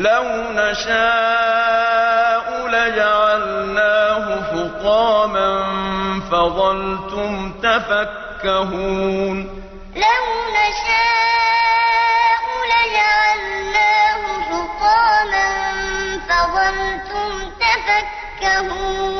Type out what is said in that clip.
لو نشاء لجعلناه حطاما فظلتم تفكهون. لو نشاء لجعلناه حطاما فظلتم تفكهون.